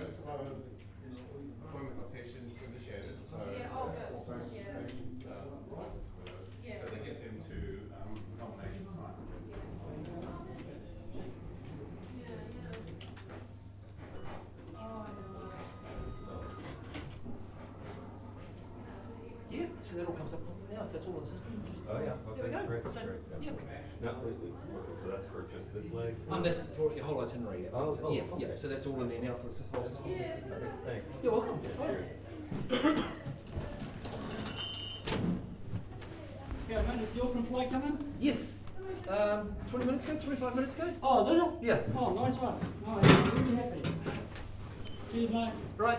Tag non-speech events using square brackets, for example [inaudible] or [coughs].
most of our appointments are patient initiated, so. Yeah, oh, good. Yeah. uh, appointments, whatever. Yeah. So they get them to, um, nomination time. Yeah, so that all comes up now, so that's all on the system. Just, Oh, yeah, There we go. great, So, great, yeah. Now, wait, wait, okay, so that's for just this leg? Um, that's for your whole itinerary. yeah. Oh, So, oh, yeah, okay. yeah. So that's all in there now for the whole system. Okay, thanks. You're welcome. Yeah, That's fine. cheers. [coughs] Yeah, man, did the Auckland flight come in? Yes. Um, 20 minutes ago, 25 minutes ago? Oh, did it? Yeah. Oh, nice one. Nice, I'm really happy. Cheers, mate. Right.